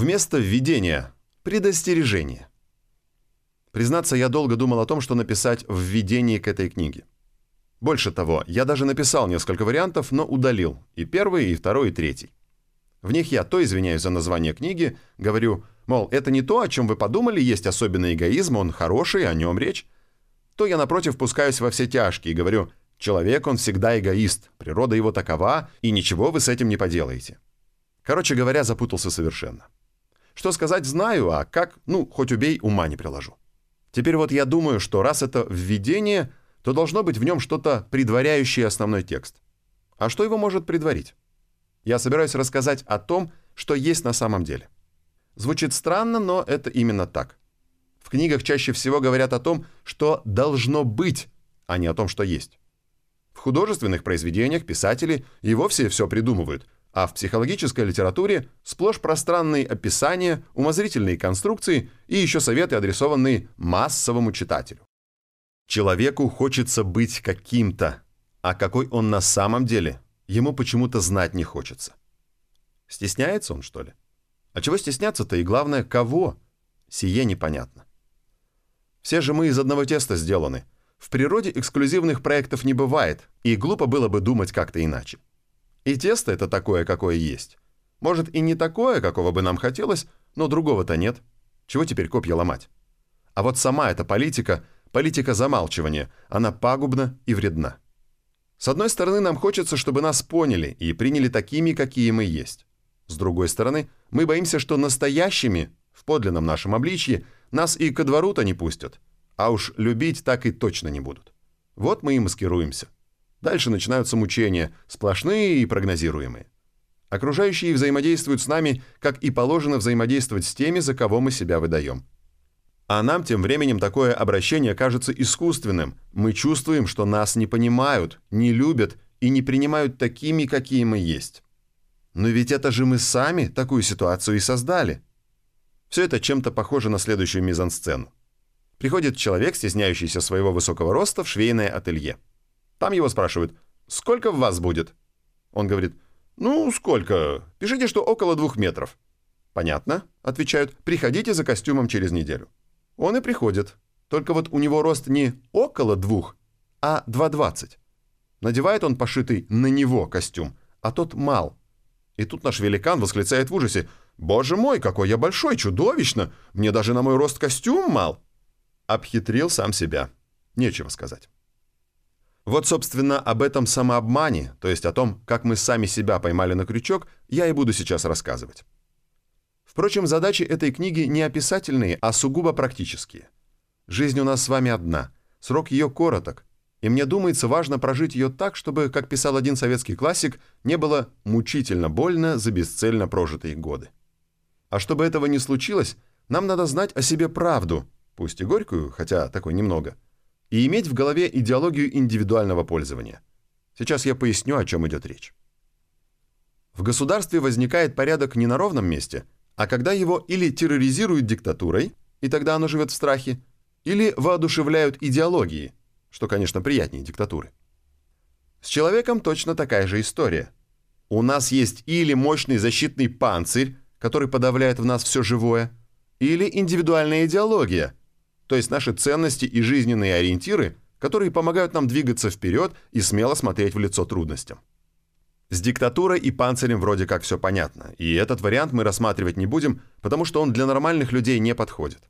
Вместо введения – предостережение. Признаться, я долго думал о том, что написать в введении к этой книге. Больше того, я даже написал несколько вариантов, но удалил и первый, и второй, и третий. В них я то извиняюсь за название книги, говорю, мол, это не то, о чем вы подумали, есть особенный эгоизм, он хороший, о нем речь, то я, напротив, пускаюсь во все тяжкие и говорю, человек, он всегда эгоист, природа его такова, и ничего вы с этим не поделаете. Короче говоря, запутался совершенно. Что сказать знаю, а как, ну, хоть убей, ума не приложу. Теперь вот я думаю, что раз это введение, то должно быть в нем что-то предваряющее основной текст. А что его может предварить? Я собираюсь рассказать о том, что есть на самом деле. Звучит странно, но это именно так. В книгах чаще всего говорят о том, что должно быть, а не о том, что есть. В художественных произведениях писатели и вовсе все придумывают – а в психологической литературе сплошь пространные описания, умозрительные конструкции и еще советы, адресованные массовому читателю. Человеку хочется быть каким-то, а какой он на самом деле, ему почему-то знать не хочется. Стесняется он, что ли? А чего стесняться-то и главное, кого? Сие непонятно. Все же мы из одного теста сделаны. В природе эксклюзивных проектов не бывает, и глупо было бы думать как-то иначе. И тесто это такое, какое есть. Может, и не такое, какого бы нам хотелось, но другого-то нет. Чего теперь копья ломать? А вот сама эта политика, политика замалчивания, она пагубна и вредна. С одной стороны, нам хочется, чтобы нас поняли и приняли такими, какие мы есть. С другой стороны, мы боимся, что настоящими, в подлинном нашем обличье, нас и ко двору-то не пустят. А уж любить так и точно не будут. Вот мы и маскируемся. Дальше начинаются мучения, сплошные и прогнозируемые. Окружающие взаимодействуют с нами, как и положено взаимодействовать с теми, за кого мы себя выдаем. А нам тем временем такое обращение кажется искусственным. Мы чувствуем, что нас не понимают, не любят и не принимают такими, какие мы есть. Но ведь это же мы сами такую ситуацию и создали. Все это чем-то похоже на следующую мизансцену. Приходит человек, стесняющийся своего высокого роста, в швейное ателье. Там его спрашивают, сколько в вас будет? Он говорит, ну, сколько? Пишите, что около двух метров. Понятно, отвечают, приходите за костюмом через неделю. Он и приходит. Только вот у него рост не около двух, а 2,20. Надевает он пошитый на него костюм, а тот мал. И тут наш великан восклицает в ужасе, «Боже мой, какой я большой, чудовищно! Мне даже на мой рост костюм мал!» Обхитрил сам себя. Нечего сказать. Вот, собственно, об этом самообмане, то есть о том, как мы сами себя поймали на крючок, я и буду сейчас рассказывать. Впрочем, задачи этой книги не описательные, а сугубо практические. Жизнь у нас с вами одна, срок ее короток, и мне думается, важно прожить ее так, чтобы, как писал один советский классик, не было мучительно больно за бесцельно прожитые годы. А чтобы этого не случилось, нам надо знать о себе правду, пусть и горькую, хотя такой немного – и иметь в голове идеологию индивидуального пользования. Сейчас я поясню, о чем идет речь. В государстве возникает порядок не на ровном месте, а когда его или терроризируют диктатурой, и тогда оно живет в страхе, или воодушевляют идеологией, что, конечно, приятнее диктатуры. С человеком точно такая же история. У нас есть или мощный защитный панцирь, который подавляет в нас все живое, или индивидуальная идеология – то есть наши ценности и жизненные ориентиры, которые помогают нам двигаться вперед и смело смотреть в лицо трудностям. С диктатурой и панцирем вроде как все понятно, и этот вариант мы рассматривать не будем, потому что он для нормальных людей не подходит.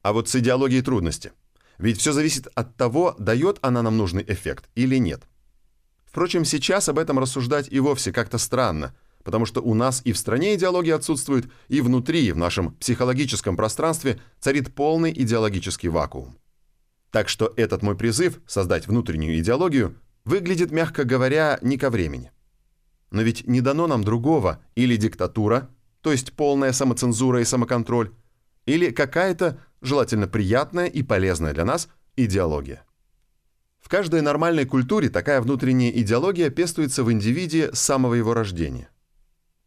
А вот с идеологией трудности. Ведь все зависит от того, дает она нам нужный эффект или нет. Впрочем, сейчас об этом рассуждать и вовсе как-то странно, потому что у нас и в стране идеология отсутствует, и внутри, в нашем психологическом пространстве, царит полный идеологический вакуум. Так что этот мой призыв создать внутреннюю идеологию выглядит, мягко говоря, не ко времени. Но ведь не дано нам другого, или диктатура, то есть полная самоцензура и самоконтроль, или какая-то, желательно приятная и полезная для нас, идеология. В каждой нормальной культуре такая внутренняя идеология пестуется в индивиде с самого его рождения.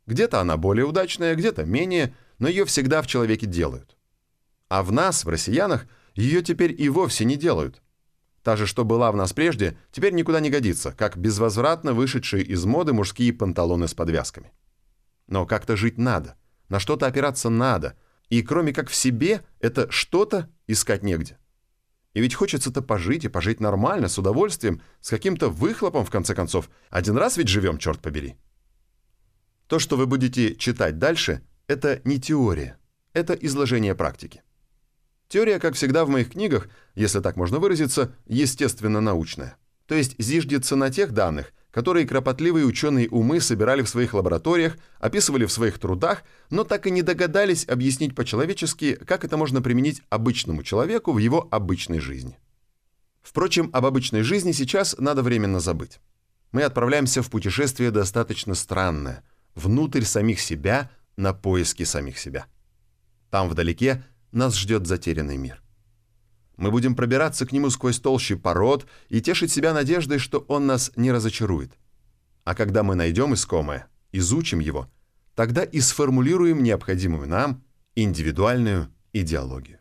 Где-то она более удачная, где-то менее, но ее всегда в человеке делают. А в нас, в россиянах, ее теперь и вовсе не делают. Та же, что была в нас прежде, теперь никуда не годится, как безвозвратно вышедшие из моды мужские панталоны с подвязками. Но как-то жить надо. на что-то опираться надо, и кроме как в себе, это что-то искать негде. И ведь хочется-то пожить, и пожить нормально, с удовольствием, с каким-то выхлопом, в конце концов. Один раз ведь живем, черт побери. То, что вы будете читать дальше, это не теория, это изложение практики. Теория, как всегда в моих книгах, если так можно выразиться, естественно научная. То есть зиждется на тех данных, которые кропотливые ученые умы собирали в своих лабораториях, описывали в своих трудах, но так и не догадались объяснить по-человечески, как это можно применить обычному человеку в его обычной жизни. Впрочем, об обычной жизни сейчас надо временно забыть. Мы отправляемся в путешествие достаточно странное, внутрь самих себя, на поиски самих себя. Там вдалеке нас ждет затерянный мир. Мы будем пробираться к нему сквозь толщи пород и тешить себя надеждой, что он нас не разочарует. А когда мы найдем искомое, изучим его, тогда и сформулируем необходимую нам индивидуальную идеологию.